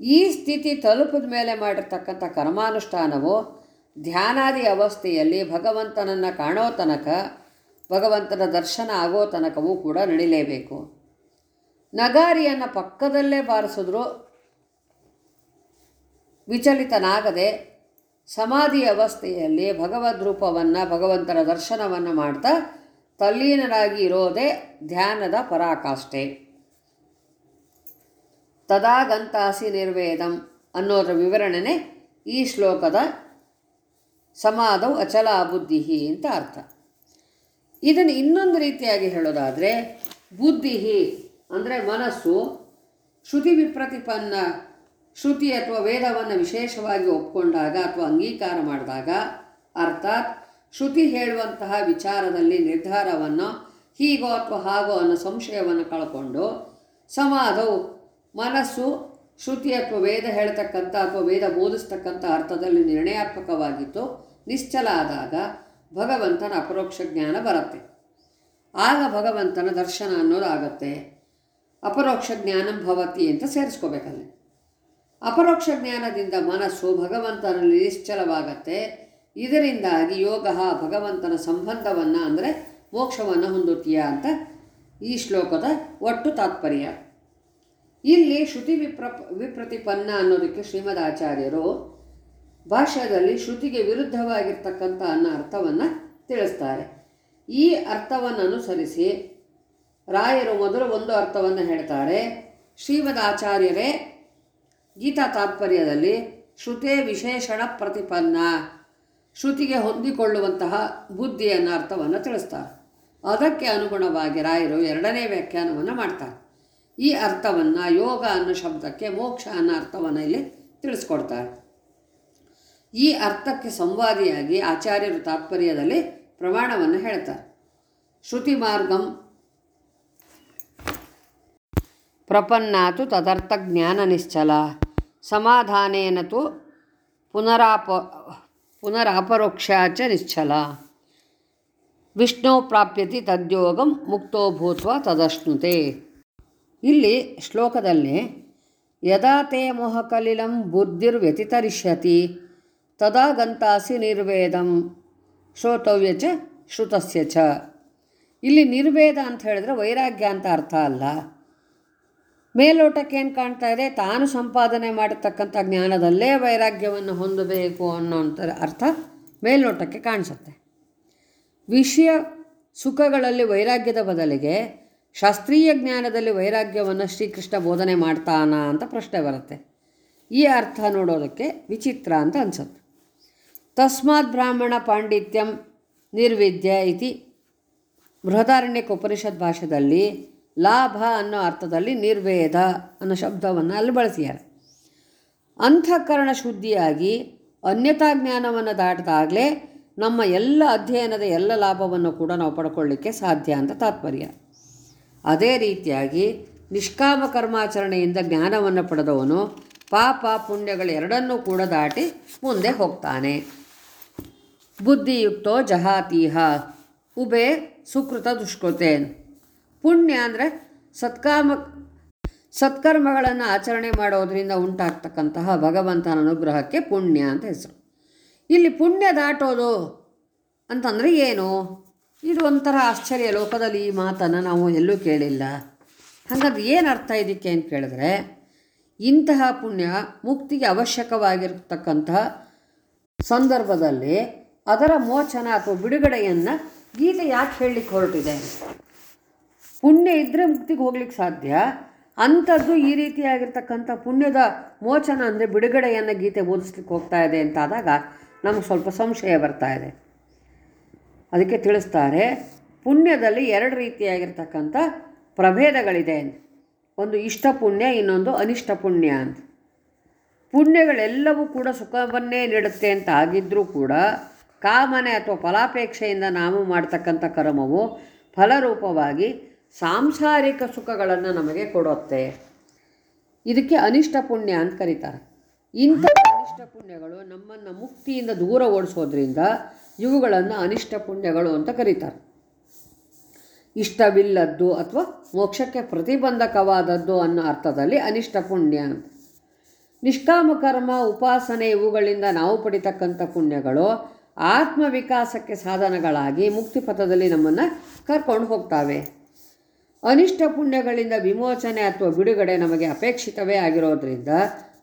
ಈ ಸ್ಥಿತಿ ತಲುಪಿದ ಮೇಲೆ ಮಾಡಿರ್ತಕ್ಕಂಥ ಕರ್ಮಾನುಷ್ಠಾನವು ಧ್ಯಾನಾದಿ ಅವಸ್ಥೆಯಲ್ಲಿ ಭಗವಂತನನ್ನು ಕಾಣೋ ತನಕ, ಭಗವಂತನ ದರ್ಶನ ಆಗೋ ತನಕವೂ ಕೂಡ ನಡಿಲೇಬೇಕು. ನಗಾರಿಯನ್ನು ಪಕ್ಕದಲ್ಲೇ ಬಾರಿಸಿದ್ರು ವಿಚಲಿತನಾಗದೆ ಸಮಾಧಿ ಅವಸ್ಥೆಯಲ್ಲಿ ಭಗವದ್ ರೂಪವನ್ನು ಭಗವಂತನ ದರ್ಶನವನ್ನು ಮಾಡ್ತಾ ತಲ್ಲೀನರಾಗಿ ಇರೋದೇ ಧ್ಯಾನದ ಪರಾಕಾಷ್ಠೆ. ತದಾಗಂತಾಸಿ ನಿರ್ವೇದಂ ಅನ್ನೋದರ ವಿವರಣೆನೇ ಈ ಶ್ಲೋಕದ ಸಮಾಧವು ಅಚಲ ಬುದ್ಧಿ ಅಂತ ಅರ್ಥ. ಇದನ್ನು ಇನ್ನೊಂದು ರೀತಿಯಾಗಿ ಹೇಳೋದಾದರೆ ಬುದ್ಧಿ ಅಂದರೆ ಮನಸ್ಸು ಶ್ರುತಿ ವಿಪ್ರತಿಪನ್ನ ಶ್ರುತಿ ಅಥವಾ ವೇದವನ್ನು ವಿಶೇಷವಾಗಿ ಒಪ್ಪಿಕೊಂಡಾಗ ಅಥವಾ ಅಂಗೀಕಾರ ಮಾಡಿದಾಗ ಅರ್ಥಾತ್ ಶ್ರುತಿ ಹೇಳುವಂತಹ ವಿಚಾರದಲ್ಲಿ ನಿರ್ಧಾರವನ್ನು ಹೀಗೋ ಅಥವಾ ಹಾಗೋ ಅನ್ನೋ ಸಂಶಯವನ್ನು ಕಳ್ಕೊಂಡು ಸಮಾಧವು ಮನಸ್ಸು ಶ್ರುತಿ ಅಥವಾ ವೇದ ಹೇಳ್ತಕ್ಕಂಥ ಅಥವಾ ವೇದ ಬೋಧಿಸ್ತಕ್ಕಂಥ ಅರ್ಥದಲ್ಲಿ ನಿರ್ಣಯಾತ್ಮಕವಾಗಿತ್ತು, ನಿಶ್ಚಲ ಆದಾಗ ಭಗವಂತನ ಅಪರೋಕ್ಷ ಜ್ಞಾನ ಬರುತ್ತೆ. ಆಗ ಭಗವಂತನ ದರ್ಶನ ಅನ್ನೋದಾಗತ್ತೆ. ಅಪರೋಕ್ಷ ಜ್ಞಾನಂ ಭವತಿ ಅಂತ ಸೇರಿಸ್ಕೋಬೇಕಲ್ಲಿ. ಅಪರೋಕ್ಷ ಜ್ಞಾನದಿಂದ ಮನಸ್ಸು ಭಗವಂತನಲ್ಲಿ ನಿಶ್ಚಲವಾಗತ್ತೆ. ಇದರಿಂದಾಗಿ ಯೋಗ ಭಗವಂತನ ಸಂಬಂಧವನ್ನು ಅಂದರೆ ಮೋಕ್ಷವನ್ನು ಹೊಂದುತ್ತೀಯ ಅಂತ ಈ ಶ್ಲೋಕದ ಒಟ್ಟು ತಾತ್ಪರ್ಯ. ಇಲ್ಲಿ ಶ್ರುತಿ ವಿಪ್ರ ವಿಪ್ರತಿಪನ್ನ ಅನ್ನೋದಕ್ಕೆ ಶ್ರೀಮದ್ ಆಚಾರ್ಯರು ಭಾಷ್ಯದಲ್ಲಿ ಶ್ರುತಿಗೆ ವಿರುದ್ಧವಾಗಿರ್ತಕ್ಕಂಥ ಅನ್ನೋ ಅರ್ಥವನ್ನು ತಿಳಿಸ್ತಾರೆ. ಈ ಅರ್ಥವನ್ನು ಅನುಸರಿಸಿ ರಾಯರು ಮೊದಲು ಒಂದು ಅರ್ಥವನ್ನು ಹೇಳ್ತಾರೆ. ಶ್ರೀಮದ್ ಆಚಾರ್ಯರೇ ಗೀತಾ ತಾತ್ಪರ್ಯದಲ್ಲಿ ಶ್ರುತೇ ವಿಶೇಷಣ ಪ್ರತಿಪನ್ನ. ಶ್ರುತಿಗೆ ಹೊಂದಿಕೊಳ್ಳುವಂತಹ ಬುದ್ಧಿ ಅನ್ನೋ ಅರ್ಥವನ್ನು ತಿಳಿಸ್ತಾರೆ ಅದಕ್ಕೆ ಅನುಗುಣವಾಗಿ ರಾಯರು ಎರಡನೇ ವ್ಯಾಖ್ಯಾನವನ್ನು ಮಾಡ್ತಾರೆ. ಈ ಅರ್ಥವನ್ನು ಯೋಗ ಅನ್ನೋ ಶಬ್ದಕ್ಕೆ ಮೋಕ್ಷ ಅನ್ನೋ ಅರ್ಥವನ್ನು ಇಲ್ಲಿ ತಿಳಿಸ್ಕೊಡ್ತಾರೆ. ಈ ಅರ್ಥಕ್ಕೆ ಸಂವಾದಿಯಾಗಿ ಆಚಾರ್ಯರು ತಾತ್ಪರ್ಯದಲ್ಲಿ ಪ್ರಮಾಣವನ್ನು ಹೇಳ್ತಾರೆ. ಶ್ರುತಿ ಮಾರ್ಗಂ ಪ್ರಪನ್ನಾತು ತದರ್ಥ ಜ್ಞಾನ ನಿಶ್ಚಲ. ಸಮಾಧಾನೇನ ತು ಪುನರಾಪ, ಪುನರಾಪರೋಕ್ಷಾಚ ನಿಶ್ಚಲ. ವಿಷ್ಣು ಪ್ರಾಪ್ಯತಿ ತದ್ಯೋಗಂ ಮುಕ್ತೋ ಭೂತ್ವ ತದಶ್ನುತೆ. ಇಲ್ಲಿ ಶ್ಲೋಕದಲ್ಲಿ, ಯದಾ ತೇ ಮೋಹಕಲಿಲಂ ಬುದ್ಧಿರ್ವ್ಯತಿತರಿಷ್ಯತಿ ತದಾ ಗಂತಾಸಿ ನಿರ್ವೇದಂ ಶ್ರೋತವ್ಯ ಚ ಶ್ರುತಸ್ಯ ಚ. ಇಲ್ಲಿ ನಿರ್ವೇದ ಅಂತ ಹೇಳಿದ್ರೆ ವೈರಾಗ್ಯ ಅಂತ ಅರ್ಥ ಅಲ್ಲ. ಮೇಲೋಟಕ್ಕೆ ಏನು ಕಾಣ್ತಾ ಇದೆ? ತಾನು ಸಂಪಾದನೆ ಮಾಡಿರ್ತಕ್ಕಂಥ ಜ್ಞಾನದಲ್ಲೇ ವೈರಾಗ್ಯವನ್ನು ಹೊಂದಬೇಕು ಅನ್ನೋಂಥ ಅರ್ಥ ಮೇಲ್ನೋಟಕ್ಕೆ ಕಾಣಿಸುತ್ತೆ. ವಿಷಯ ಸುಖಗಳಲ್ಲಿ ವೈರಾಗ್ಯದ ಬದಲಿಗೆ ಶಾಸ್ತ್ರೀಯ ಜ್ಞಾನದಲ್ಲಿ ವೈರಾಗ್ಯವನ್ನು ಶ್ರೀಕೃಷ್ಣ ಬೋಧನೆ ಮಾಡ್ತಾನ ಅಂತ ಪ್ರಶ್ನೆ ಬರುತ್ತೆ. ಈ ಅರ್ಥ ನೋಡೋದಕ್ಕೆ ವಿಚಿತ್ರ ಅಂತ ಅನಿಸುತ್ತೆ. ತಸ್ಮಾತ್ ಬ್ರಾಹ್ಮಣ ಪಾಂಡಿತ್ಯಂ ನಿರ್ವಿದ್ಯ ಇತಿ. ಬೃಹದಾರಣ್ಯಕ ಉಪನಿಷತ್ ಭಾಷೆಯಲ್ಲಿ ಲಾಭ ಅನ್ನೋ ಅರ್ಥದಲ್ಲಿ ನಿರ್ವೇದ ಅನ್ನೋ ಶಬ್ದವನ್ನು ಅಲ್ಲಿ ಬಳಸಿದ್ದಾರೆ. ಅಂತಃಕರಣ ಶುದ್ಧಿಯಾಗಿ ಅನ್ಯತಾ ಜ್ಞಾನವನ್ನು ದಾಟಿದಾಗಲೇ ನಮ್ಮ ಎಲ್ಲ ಅಧ್ಯಯನದ ಎಲ್ಲ ಲಾಭವನ್ನು ಕೂಡ ನಾವು ಪಡ್ಕೊಳ್ಳಿಕ್ಕೆ ಸಾಧ್ಯ ಅಂತ ತಾತ್ಪರ್ಯ. ಅದೇ ರೀತಿಯಾಗಿ ನಿಷ್ಕಾಮ ಕರ್ಮಾಚರಣೆಯಿಂದ ಜ್ಞಾನವನ್ನು ಪಡೆದವನು ಪಾಪ ಪುಣ್ಯಗಳೆರಡನ್ನೂ ಕೂಡ ದಾಟಿ ಮುಂದೆ ಹೋಗ್ತಾನೆ. ಬುದ್ಧಿಯುಕ್ತೋ ಜಹಾತೀಹ ಉಬೆ ಸುಕೃತ ದುಷ್ಕೃತೇನ್. ಪುಣ್ಯ ಅಂದರೆ ಸತ್ಕಾಮ ಸತ್ಕರ್ಮಗಳನ್ನು ಆಚರಣೆ ಮಾಡೋದರಿಂದ ಉಂಟಾಗ್ತಕ್ಕಂತಹ ಭಗವಂತನ ಅನುಗ್ರಹಕ್ಕೆ ಪುಣ್ಯ ಅಂತ ಹೆಸರು. ಇಲ್ಲಿ ಪುಣ್ಯ ದಾಟೋದು ಅಂತಂದರೆ ಏನು? ಇದು ಒಂಥರ ಆಶ್ಚರ್ಯ ಲೋಕದಲ್ಲಿ ಈ ಮಾತನ್ನು ನಾವು ಎಲ್ಲೂ ಕೇಳಿಲ್ಲ. ಹಾಗಾದ್ರೆ ಏನು ಅರ್ಥ ಇದಕ್ಕೆ ಅಂತ ಕೇಳಿದ್ರೆ, ಇಂತಹ ಪುಣ್ಯ ಮುಕ್ತಿಗೆ ಅವಶ್ಯಕವಾಗಿರ್ತಕ್ಕಂತಹ ಸಂದರ್ಭದಲ್ಲಿ ಅದರ ಮೋಚನ ಅಥವಾ ಬಿಡುಗಡೆಯನ್ನು ಗೀತೆ ಯಾಕೆ ಹೇಳಲಿಕ್ಕೆ ಹೊರಟಿದೆ? ಪುಣ್ಯ ಇದ್ದರೆ ಮುಕ್ತಿಗೆ ಹೋಗ್ಲಿಕ್ಕೆ ಸಾಧ್ಯ? ಅಂಥದ್ದು ಈ ರೀತಿಯಾಗಿರ್ತಕ್ಕಂಥ ಪುಣ್ಯದ ಮೋಚನ ಅಂದರೆ ಬಿಡುಗಡೆಯನ್ನು ಗೀತೆ ಓದಿಸ್ಲಿಕ್ಕೆ ಹೋಗ್ತಾ ಇದೆ ಅಂತಾದಾಗ ನಮಗೆ ಸ್ವಲ್ಪ ಸಂಶಯ ಬರ್ತಾ ಇದೆ. ಅದಕ್ಕೆ ತಿಳಿಸ್ತಾರೆ, ಪುಣ್ಯದಲ್ಲಿ ಎರಡು ರೀತಿಯಾಗಿರ್ತಕ್ಕಂಥ ಪ್ರಭೇದಗಳಿದೆ ಒಂದು ಇಷ್ಟ ಪುಣ್ಯ, ಇನ್ನೊಂದು ಅನಿಷ್ಟ ಪುಣ್ಯ ಅಂತ. ಪುಣ್ಯಗಳೆಲ್ಲವೂ ಕೂಡ ಸುಖವನ್ನೇ ನೀಡುತ್ತೆ ಅಂತ ಆಗಿದ್ದರೂ ಕೂಡ ಕಾಮನೆ ಅಥವಾ ಫಲಾಪೇಕ್ಷೆಯಿಂದ ನಾವು ಮಾಡ್ತಕ್ಕಂಥ ಕರ್ಮವು ಫಲರೂಪವಾಗಿ ಸಾಂಸಾರಿಕ ಸುಖಗಳನ್ನು ನಮಗೆ ಕೊಡುತ್ತೆ. ಇದಕ್ಕೆ ಅನಿಷ್ಟ ಪುಣ್ಯ ಅಂತ ಕರೀತಾರೆ. ಇಂಥ ಅನಿಷ್ಟ ಪುಣ್ಯಗಳು ನಮ್ಮನ್ನು ಮುಕ್ತಿಯಿಂದ ದೂರ ಓಡಿಸೋದ್ರಿಂದ ಇವುಗಳನ್ನು ಅನಿಷ್ಟ ಪುಣ್ಯಗಳು ಅಂತ ಕರೀತಾರೆ. ಇಷ್ಟವಿಲ್ಲದ್ದು ಅಥವಾ ಮೋಕ್ಷಕ್ಕೆ ಪ್ರತಿಬಂಧಕವಾದದ್ದು ಅನ್ನೋ ಅರ್ಥದಲ್ಲಿ ಅನಿಷ್ಟ ಪುಣ್ಯ ಅಂತ. ನಿಷ್ಕಾಮ ಕರ್ಮ, ಉಪಾಸನೆ ಇವುಗಳಿಂದ ನಾವು ಪಡಿತಕ್ಕಂಥ ಪುಣ್ಯಗಳು ಆತ್ಮವಿಕಾಸಕ್ಕೆ ಸಾಧನಗಳಾಗಿ ಮುಕ್ತಿ ಪಥದಲ್ಲಿ ನಮ್ಮನ್ನು ಕರ್ಕೊಂಡು ಹೋಗ್ತಾವೆ. ಅನಿಷ್ಟ ಪುಣ್ಯಗಳಿಂದ ವಿಮೋಚನೆ ಅಥವಾ ಬಿಡುಗಡೆ ನಮಗೆ ಅಪೇಕ್ಷಿತವೇ ಆಗಿರೋದ್ರಿಂದ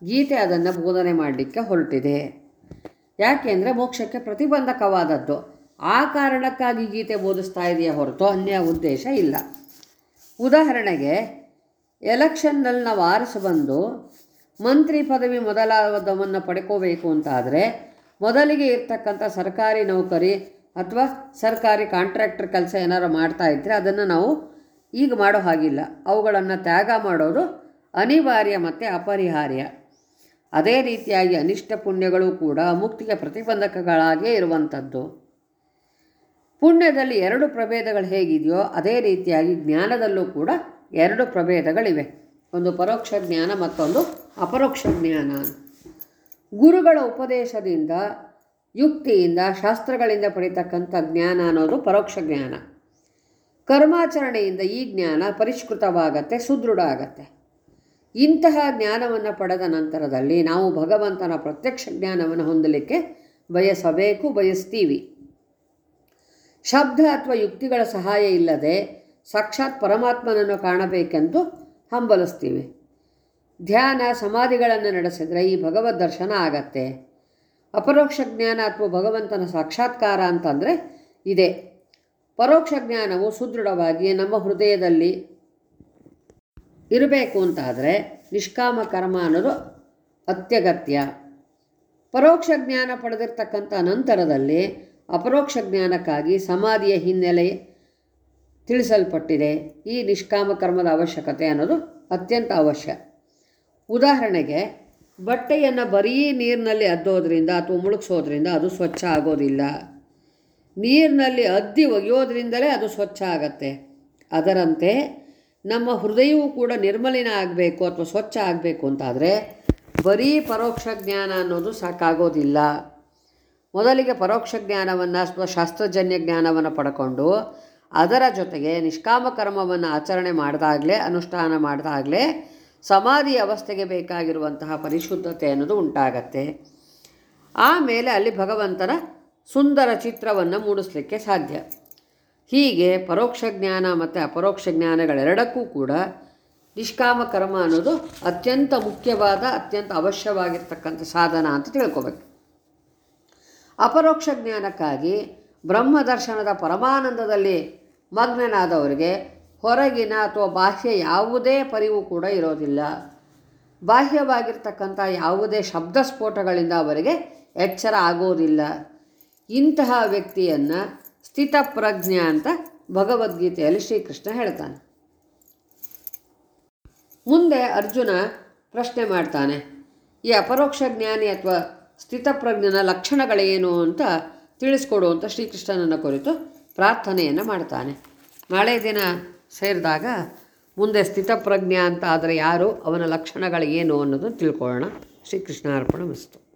ಗೀತೆ ಅದನ್ನು ಬೋಧನೆ ಮಾಡಲಿಕ್ಕೆ ಹೊರಟಿದೆ. ಯಾಕೆಂದರೆ ಮೋಕ್ಷಕ್ಕೆ ಪ್ರತಿಬಂಧಕವಾದದ್ದು. ಆ ಕಾರಣಕ್ಕಾಗಿ ಗೀತೆ ಬೋಧಿಸ್ತಾ ಇದೆಯಾ ಹೊರತು ಅನ್ಯ ಉದ್ದೇಶ ಇಲ್ಲ. ಉದಾಹರಣೆಗೆ, ಎಲೆಕ್ಷನ್ನಲ್ಲಿ ನಾವು ಆರಿಸಿ ಬಂದು ಮಂತ್ರಿ ಪದವಿ ಮೊದಲಾದವನ್ನು ಪಡ್ಕೋಬೇಕು ಅಂತಾದರೆ, ಮೊದಲಿಗೆ ಇರ್ತಕ್ಕಂಥ ಸರ್ಕಾರಿ ನೌಕರಿ ಅಥವಾ ಸರ್ಕಾರಿ ಕಾಂಟ್ರಾಕ್ಟರ್ ಕೆಲಸ ಏನಾರು ಮಾಡ್ತಾ ಇದ್ದರೆ ಅದನ್ನು ನಾವು ಈಗ ಮಾಡೋ ಹಾಗಿಲ್ಲ. ಅವುಗಳನ್ನು ತ್ಯಾಗ ಮಾಡೋದು ಅನಿವಾರ್ಯ ಮತ್ತು ಅಪರಿಹಾರ್ಯ. ಅದೇ ರೀತಿಯಾಗಿ ಅನಿಷ್ಟ ಪುಣ್ಯಗಳು ಕೂಡ ಮುಕ್ತಿಗೆ ಪ್ರತಿಬಂಧಕಗಳಾಗೇ ಇರುವಂಥದ್ದು. ಪುಣ್ಯದಲ್ಲಿ ಎರಡು ಪ್ರಭೇದಗಳು ಹೇಗಿದೆಯೋ ಅದೇ ರೀತಿಯಾಗಿ ಜ್ಞಾನದಲ್ಲೂ ಕೂಡ ಎರಡು ಪ್ರಭೇದಗಳಿವೆ. ಒಂದು ಪರೋಕ್ಷ ಜ್ಞಾನ ಮತ್ತೊಂದು ಅಪರೋಕ್ಷ ಜ್ಞಾನ. ಗುರುಗಳ ಉಪದೇಶದಿಂದ, ಯುಕ್ತಿಯಿಂದ, ಶಾಸ್ತ್ರಗಳಿಂದ ಪಡಿತಕ್ಕಂಥ ಜ್ಞಾನ ಅನ್ನೋದು ಪರೋಕ್ಷ ಜ್ಞಾನ. ಕರ್ಮಾಚರಣೆಯಿಂದ ಈ ಜ್ಞಾನ ಪರಿಷ್ಕೃತವಾಗತ್ತೆ ಸುದೃಢ ಆಗತ್ತೆ ಇಂತಹ ಜ್ಞಾನವನ್ನು ಪಡೆದ ನಂತರದಲ್ಲಿ ನಾವು ಭಗವಂತನ ಪ್ರತ್ಯಕ್ಷ ಜ್ಞಾನವನ್ನು ಹೊಂದಲಿಕ್ಕೆ ಬಯಸಬೇಕು, ಬಯಸ್ತೀವಿ. ಶಬ್ದ ಅಥವಾ ಯುಕ್ತಿಗಳ ಸಹಾಯ ಇಲ್ಲದೆ ಸಾಕ್ಷಾತ್ ಪರಮಾತ್ಮನನ್ನು ಕಾಣಬೇಕೆಂದು ಹಂಬಲಿಸ್ತೀವಿ. ಧ್ಯಾನ, ಸಮಾಧಿಗಳನ್ನು ನಡೆಸಿದರೆ ಈ ಭಗವದ್ ದರ್ಶನ ಆಗತ್ತೆ. ಅಪರೋಕ್ಷ ಜ್ಞಾನ ಅಥವಾ ಭಗವಂತನ ಸಾಕ್ಷಾತ್ಕಾರ ಅಂತಂದರೆ ಇದೆ. ಪರೋಕ್ಷ ಜ್ಞಾನವು ಸುದೃಢವಾಗಿ ನಮ್ಮ ಹೃದಯದಲ್ಲಿ ಇರಬೇಕು ಅಂತಾದರೆ ನಿಷ್ಕಾಮ ಕರ್ಮ ಅನ್ನೋದು ಅತ್ಯಗತ್ಯ. ಪರೋಕ್ಷ ಜ್ಞಾನ ಪಡೆದಿರ್ತಕ್ಕಂಥ ನಂತರದಲ್ಲಿ ಅಪರೋಕ್ಷ ಜ್ಞಾನಕ್ಕಾಗಿ ಸಮಾಧಿಯ ಹಿನ್ನೆಲೆ ತಿಳಿಸಲ್ಪಟ್ಟಿದೆ. ಈ ನಿಷ್ಕಾಮ ಕರ್ಮದ ಅವಶ್ಯಕತೆ ಅನ್ನೋದು ಅತ್ಯಂತ ಅವಶ್ಯ. ಉದಾಹರಣೆಗೆ, ಬಟ್ಟೆಯನ್ನು ಬರೀ ನೀರಿನಲ್ಲಿ ಅದ್ದೋದ್ರಿಂದ ಅಥವಾ ಮುಳುಗಿಸೋದ್ರಿಂದ ಅದು ಸ್ವಚ್ಛ ಆಗೋದಿಲ್ಲ. ನೀರಿನಲ್ಲಿ ಅದ್ದಿ ಒಗೆಯೋದ್ರಿಂದಲೇ ಅದು ಸ್ವಚ್ಛ ಆಗತ್ತೆ. ಅದರಂತೆ ನಮ್ಮ ಹೃದಯವೂ ಕೂಡ ನಿರ್ಮಲಿನ ಆಗಬೇಕು ಅಥವಾ ಸ್ವಚ್ಛ ಆಗಬೇಕು ಅಂತಾದರೆ ಬರೀ ಪರೋಕ್ಷ ಜ್ಞಾನ ಅನ್ನೋದು ಸಾಕಾಗೋದಿಲ್ಲ. ಮೊದಲಿಗೆ ಪರೋಕ್ಷ ಜ್ಞಾನವನ್ನು ಅಥವಾ ಶಾಸ್ತ್ರಜನ್ಯ ಜ್ಞಾನವನ್ನು ಪಡ್ಕೊಂಡು ಅದರ ಜೊತೆಗೆ ನಿಷ್ಕಾಮ ಕರ್ಮವನ್ನು ಆಚರಣೆ ಮಾಡಿದಾಗಲೇ, ಅನುಷ್ಠಾನ ಮಾಡಿದಾಗಲೇ ಸಮಾಧಿ ಅವಸ್ಥೆಗೆ ಬೇಕಾಗಿರುವಂತಹ ಪರಿಶುದ್ಧತೆ ಅನ್ನೋದು ಉಂಟಾಗತ್ತೆ. ಆಮೇಲೆ ಅಲ್ಲಿ ಭಗವಂತನ ಸುಂದರ ಚಿತ್ರವನ್ನು ಮೂಡಿಸಲಿಕ್ಕೆ ಸಾಧ್ಯ. ಹೀಗೆ ಪರೋಕ್ಷ ಜ್ಞಾನ ಮತ್ತು ಅಪರೋಕ್ಷ ಜ್ಞಾನಗಳೆರಡಕ್ಕೂ ಕೂಡ ನಿಷ್ಕಾಮ ಕರ್ಮ ಅನ್ನೋದು ಅತ್ಯಂತ ಮುಖ್ಯವಾದ, ಅತ್ಯಂತ ಅವಶ್ಯವಾಗಿರ್ತಕ್ಕಂಥ ಸಾಧನ ಅಂತ ತಿಳ್ಕೊಬೇಕು. ಅಪರೋಕ್ಷ ಜ್ಞಾನಕ್ಕಾಗಿ ಬ್ರಹ್ಮ ದರ್ಶನದ ಪರಮಾನಂದದಲ್ಲಿ ಮಗ್ನನಾದವರಿಗೆ ಹೊರಗಿನ ಅಥವಾ ಬಾಹ್ಯ ಯಾವುದೇ ಪರಿವು ಕೂಡ ಇರೋದಿಲ್ಲ. ಬಾಹ್ಯವಾಗಿರ್ತಕ್ಕಂಥ ಯಾವುದೇ ಶಬ್ದ ಸ್ಫೋಟಗಳಿಂದ ಅವರಿಗೆ ಎಚ್ಚರ ಆಗೋದಿಲ್ಲ. ಇಂತಹ ವ್ಯಕ್ತಿಯನ್ನು ಸ್ಥಿತಪ್ರಜ್ಞ ಅಂತ ಭಗವದ್ಗೀತೆಯಲ್ಲಿ ಶ್ರೀಕೃಷ್ಣ ಹೇಳ್ತಾನೆ. ಮುಂದೆ ಅರ್ಜುನ ಪ್ರಶ್ನೆ ಮಾಡ್ತಾನೆ, ಈ ಅಪರೋಕ್ಷ ಜ್ಞಾನಿ ಅಥವಾ ಸ್ಥಿತಪ್ರಜ್ಞನ ಲಕ್ಷಣಗಳೇನು ಅಂತ ತಿಳಿಸ್ಕೊಡು ಅಂತ ಶ್ರೀಕೃಷ್ಣನನ್ನು ಕುರಿತು ಪ್ರಾರ್ಥನೆಯನ್ನು ಮಾಡ್ತಾನೆ. ನಾಳೆ ದಿನ ಸೇರಿದಾಗ ಮುಂದೆ ಸ್ಥಿತಪ್ರಜ್ಞ ಅಂತ ಆದರೆ ಯಾರು, ಅವನ ಲಕ್ಷಣಗಳು ಏನು ಅನ್ನೋದು ತಿಳ್ಕೊಳ್ಳೋಣ. ಶ್ರೀಕೃಷ್ಣ ಅರ್ಪಣ ಮಸ್ತು.